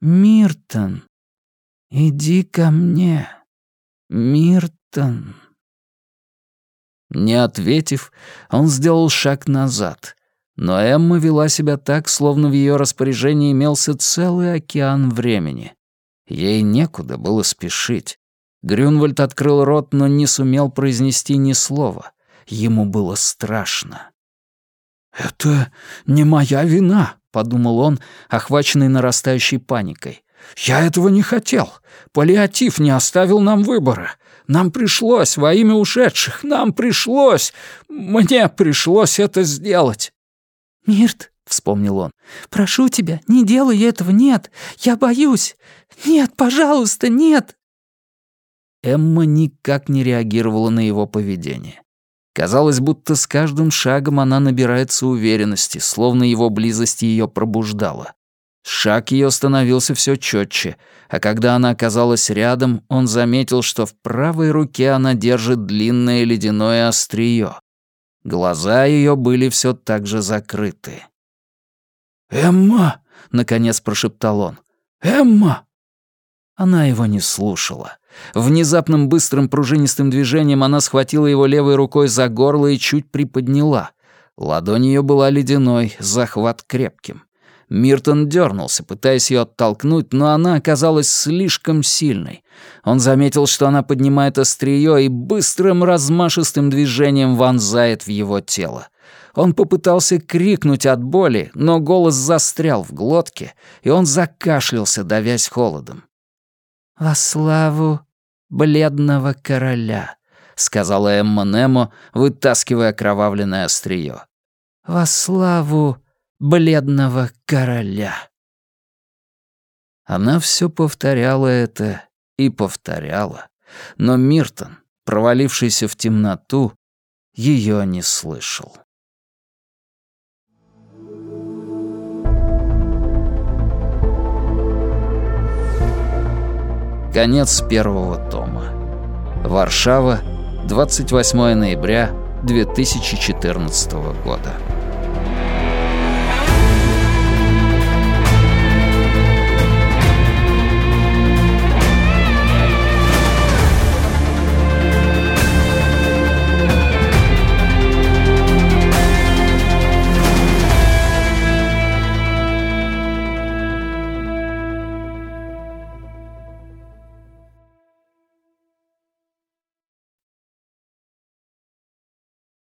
«Миртон, иди ко мне, Миртон». Не ответив, он сделал шаг назад. Но Эмма вела себя так, словно в ее распоряжении имелся целый океан времени. Ей некуда было спешить. Грюнвальд открыл рот, но не сумел произнести ни слова. Ему было страшно. «Это не моя вина», — подумал он, охваченный нарастающей паникой. «Я этого не хотел. Паллиатив не оставил нам выбора. Нам пришлось во имя ушедших, нам пришлось, мне пришлось это сделать». «Мирт», — вспомнил он, — «прошу тебя, не делай этого, нет, я боюсь. Нет, пожалуйста, нет». Эмма никак не реагировала на его поведение. Казалось, будто с каждым шагом она набирается уверенности, словно его близость ее пробуждала. Шаг ее становился все четче, а когда она оказалась рядом, он заметил, что в правой руке она держит длинное ледяное острие. Глаза ее были все так же закрыты. «Эмма!» — наконец прошептал он. «Эмма!» Она его не слушала. Внезапным быстрым пружинистым движением она схватила его левой рукой за горло и чуть приподняла. Ладонь ее была ледяной, захват крепким. Миртон дернулся, пытаясь ее оттолкнуть, но она оказалась слишком сильной. Он заметил, что она поднимает острие и быстрым размашистым движением вонзает в его тело. Он попытался крикнуть от боли, но голос застрял в глотке, и он закашлялся, давясь холодом. «Во славу бледного короля», — сказала Эмма Немо, вытаскивая кровавленное острие. «Во славу бледного короля. Она все повторяла это и повторяла, но Миртон, провалившийся в темноту, ее не слышал. Конец первого тома. Варшава, 28 ноября 2014 года.